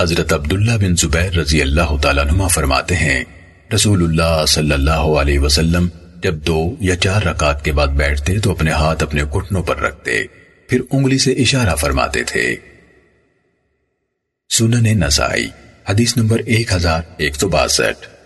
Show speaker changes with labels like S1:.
S1: حضرت عبداللہ بن زبیر رضی اللہ تعالیٰ نما فرماتے ہیں، رسول اللہ صلی اللہ علیہ وسلم جب دو یا چار رکعت کے بعد بیٹھتے تو اپنے ہاتھ اپنے گھٹنوں پر رکھتے، پھر انگلی سے اشارہ فرماتے تھے۔ سنن نسائی، حدیث نمبر ایک ہزار ایک سو باسٹھ۔